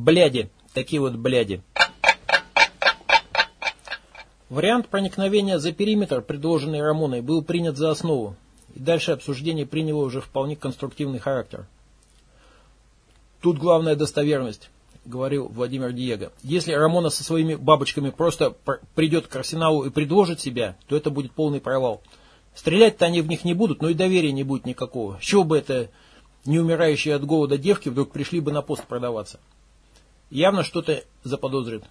Бляди, такие вот бляди. Вариант проникновения за периметр, предложенный Рамоной, был принят за основу, и дальше обсуждение приняло уже вполне конструктивный характер. Тут главная достоверность, говорил Владимир Диего. Если Рамона со своими бабочками просто придет к арсеналу и предложит себя, то это будет полный провал. Стрелять-то они в них не будут, но и доверия не будет никакого. С чего бы это не умирающие от голода девки вдруг пришли бы на пост продаваться? Явно что-то заподозрит.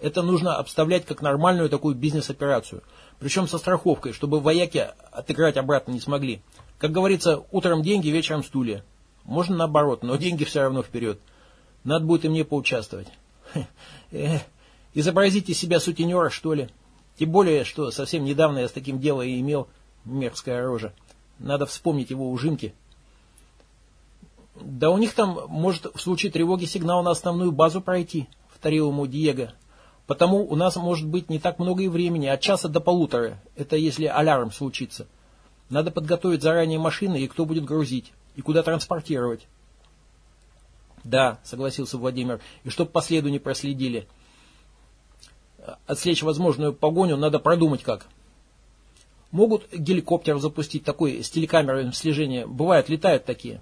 Это нужно обставлять как нормальную такую бизнес-операцию. Причем со страховкой, чтобы вояки отыграть обратно не смогли. Как говорится, утром деньги, вечером стулья. Можно наоборот, но деньги все равно вперед. Надо будет и мне поучаствовать. Изобразите себя сутенера, что ли. Тем более, что совсем недавно я с таким делом имел мерзкая рожа. Надо вспомнить его ужимки. Да у них там может в случае тревоги сигнал на основную базу пройти, повторил ему Диего. Потому у нас может быть не так много и времени, от часа до полутора. Это если алярм случится. Надо подготовить заранее машины и кто будет грузить, и куда транспортировать. Да, согласился Владимир, и чтоб по следу не проследили. Отслечь возможную погоню надо продумать как. Могут геликоптер запустить такой с телекамерой слежения. Бывают, летают такие.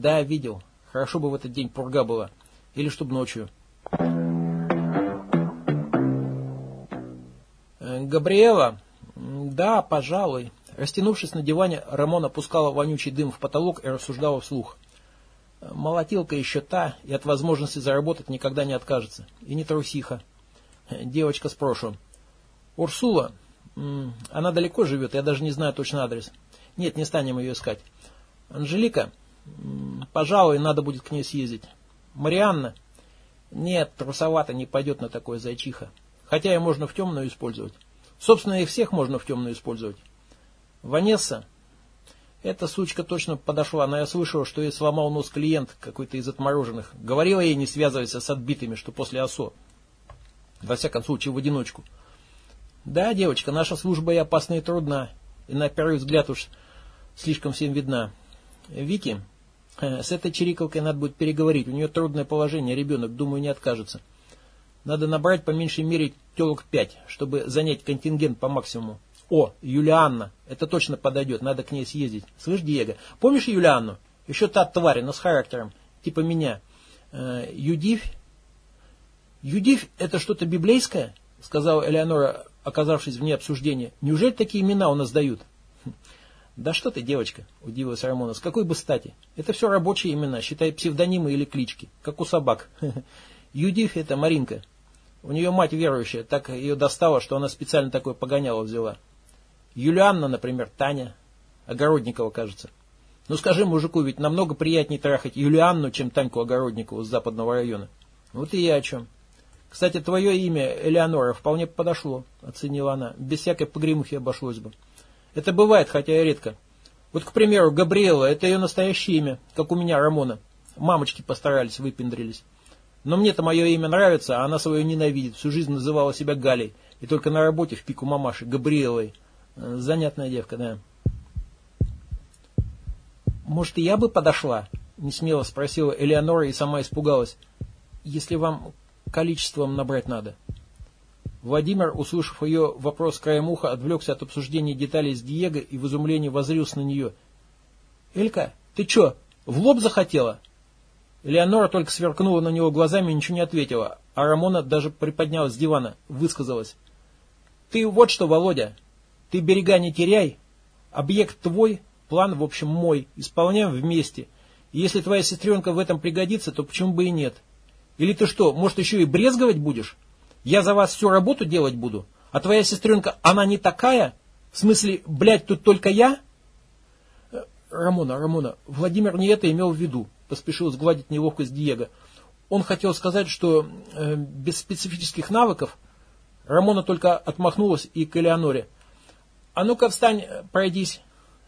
Да, видел. Хорошо бы в этот день пурга была. Или чтоб ночью. Э, Габриэла? Да, пожалуй. Растянувшись на диване, Рамон опускала вонючий дым в потолок и рассуждала вслух. Молотилка еще та, и от возможности заработать никогда не откажется. И не трусиха. Девочка с прошлым. Урсула, она далеко живет, я даже не знаю точно адрес. Нет, не станем ее искать. Анжелика, пожалуй, надо будет к ней съездить. Марианна, нет, трусовато не пойдет на такое зайчиха. Хотя и можно в темную использовать. Собственно, их всех можно в темную использовать. Ванесса, эта сучка точно подошла, но я слышал, что ей сломал нос клиент какой-то из отмороженных. Говорила ей не связывайся с отбитыми, что после ОСО. Во всяком случае, в одиночку. Да, девочка, наша служба и опасна, и трудна. И на первый взгляд уж слишком всем видна. Вики, с этой чирикалкой надо будет переговорить. У нее трудное положение, ребенок, думаю, не откажется. Надо набрать по меньшей мере телок пять, чтобы занять контингент по максимуму. О, Юлианна, это точно подойдет, надо к ней съездить. Слышь, Диего, помнишь Юлианну? Еще та тварь, но с характером, типа меня. Э, Юдивь? Юдивь это что-то библейское? Сказала Элеонора, оказавшись вне обсуждения. Неужели такие имена у нас дают? Да что ты, девочка, удивилась Рамона, с какой бы стати? Это все рабочие имена, считай псевдонимы или клички, как у собак. Юдивь это Маринка. У нее мать верующая, так ее достало, что она специально такое погоняло взяла. Юлианна, например, Таня. Огородникова, кажется. Ну скажи мужику, ведь намного приятнее трахать Юлианну, чем Таньку Огородникову с западного района. Вот и я о чем. Кстати, твое имя, Элеонора, вполне подошло, оценила она. Без всякой погремухи обошлось бы. Это бывает, хотя и редко. Вот, к примеру, Габриэла, это ее настоящее имя, как у меня, Рамона. Мамочки постарались, выпендрились. Но мне-то мое имя нравится, а она свое ненавидит. Всю жизнь называла себя Галей. И только на работе в пику мамаши, Габриэлой. Занятная девка, да. Может, и я бы подошла? Несмело спросила Элеонора и сама испугалась. Если вам количеством набрать надо. Владимир, услышав ее вопрос краем уха, отвлекся от обсуждения деталей с Диего и в изумлении возрился на нее. «Элька, ты че, в лоб захотела?» Элеонора только сверкнула на него глазами и ничего не ответила, а Рамона даже приподнялась с дивана, высказалась. «Ты вот что, Володя, ты берега не теряй. Объект твой, план, в общем, мой. Исполняем вместе. И если твоя сестренка в этом пригодится, то почему бы и нет? Или ты что, может, еще и брезговать будешь? Я за вас всю работу делать буду? А твоя сестренка, она не такая? В смысле, блядь, тут только я? Э, Рамона, Рамона, Владимир не это имел в виду, поспешил сгладить неловкость Диего. Он хотел сказать, что э, без специфических навыков Рамона только отмахнулась и к Элеоноре. А ну-ка встань, пройдись.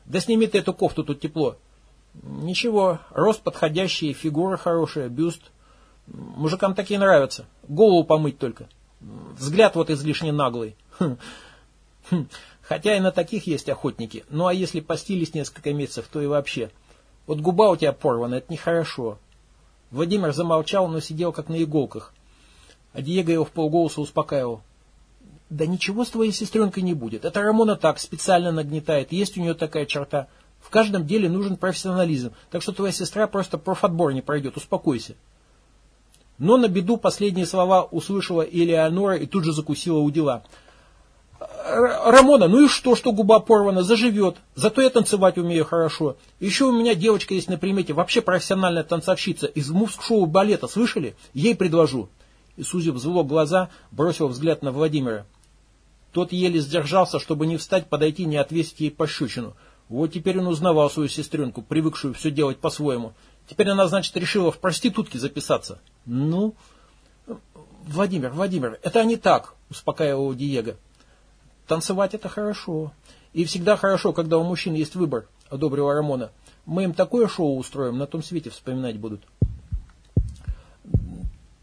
Да сними ты эту кофту, тут тепло. Ничего, рост подходящий, фигура хорошая, бюст. Мужикам такие нравятся. Голову помыть только. Взгляд вот излишне наглый. Хм. Хм. Хотя и на таких есть охотники. Ну а если постились несколько месяцев, то и вообще. Вот губа у тебя порвана, это нехорошо. Владимир замолчал, но сидел как на иголках. А Диего его в полголоса успокаивал. Да ничего с твоей сестренкой не будет. Это Рамона так, специально нагнетает. Есть у нее такая черта. В каждом деле нужен профессионализм. Так что твоя сестра просто профотбор не пройдет. Успокойся. Но на беду последние слова услышала Элеонора и тут же закусила у дела. Рамона, ну и что, что губа порвана, заживет. Зато я танцевать умею хорошо. Еще у меня девочка есть на примете, вообще профессиональная танцовщица из мувск-шоу балета, слышали? Ей предложу. И Сузив зло глаза, бросил взгляд на Владимира. Тот еле сдержался, чтобы не встать, подойти, не отвесить ей пощечину. Вот теперь он узнавал свою сестренку, привыкшую все делать по-своему. Теперь она, значит, решила в проститутки записаться. Ну, Владимир, Владимир, это не так, успокаивал Диего. Танцевать это хорошо. И всегда хорошо, когда у мужчин есть выбор, одобрила Рамона. Мы им такое шоу устроим, на том свете вспоминать будут.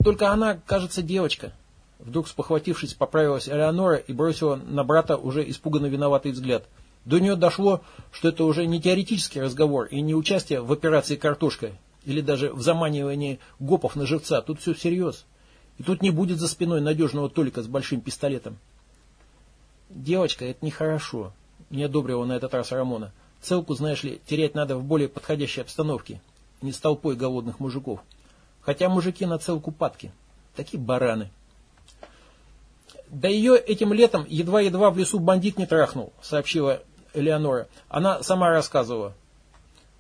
Только она, кажется, девочка. Вдруг спохватившись, поправилась Элеонора и бросила на брата уже испуганно виноватый взгляд. До нее дошло, что это уже не теоретический разговор и не участие в операции «Картошка» или даже в заманивании гопов на живца. Тут все всерьез. И тут не будет за спиной надежного Толика с большим пистолетом. Девочка, это нехорошо. Не одобрила на этот раз Рамона. Целку, знаешь ли, терять надо в более подходящей обстановке. Не с толпой голодных мужиков. Хотя мужики на целку падки. Такие бараны. Да ее этим летом едва-едва в лесу бандит не трахнул, сообщила Элеонора. Она сама рассказывала.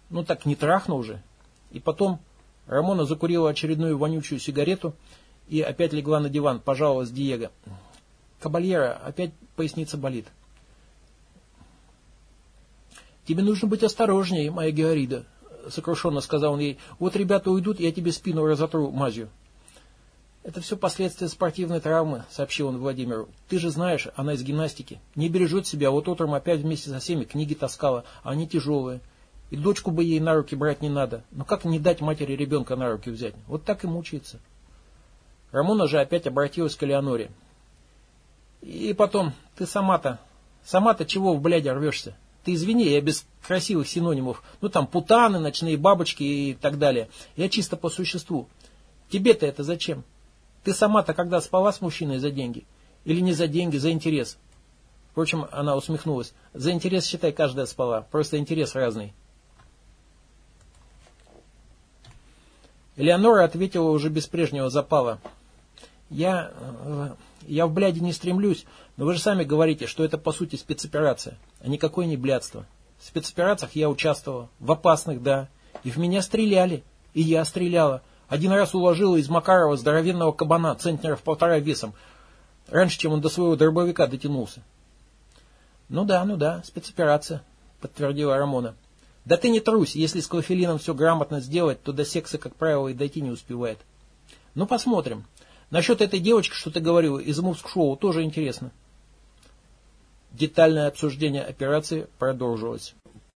Ну так не трахнул же. И потом Рамона закурила очередную вонючую сигарету и опять легла на диван, пожаловалась Диего. Кабальера, опять поясница болит. Тебе нужно быть осторожнее, моя Георида, сокрушенно сказал он ей. Вот ребята уйдут, я тебе спину разотру мазью. Это все последствия спортивной травмы, сообщил он Владимиру. Ты же знаешь, она из гимнастики. Не бережет себя, вот утром опять вместе со всеми книги таскала, они тяжелые. И дочку бы ей на руки брать не надо. Но как не дать матери ребенка на руки взять? Вот так и мучается. Рамона же опять обратилась к Элеоноре. И потом, ты сама-то, сама-то чего в бляде рвешься? Ты извини, я без красивых синонимов. Ну там путаны, ночные бабочки и так далее. Я чисто по существу. Тебе-то это зачем? Ты сама-то когда спала с мужчиной за деньги? Или не за деньги, за интерес? Впрочем, она усмехнулась. За интерес, считай, каждая спала. Просто интерес разный. Элеонора ответила уже без прежнего запала. Я, э, я в бляде не стремлюсь, но вы же сами говорите, что это по сути спецоперация, а никакое не блядство. В спецоперациях я участвовала, в опасных, да, и в меня стреляли, и я стреляла. Один раз уложила из Макарова здоровенного кабана, центнеров полтора весом, раньше, чем он до своего дробовика дотянулся. Ну да, ну да, спецоперация, подтвердила Рамона. Да ты не трусь, если с клофелином все грамотно сделать, то до секса, как правило, и дойти не успевает. Ну посмотрим. Насчет этой девочки, что ты говорил, из Мувск-шоу, тоже интересно. Детальное обсуждение операции продолжилось.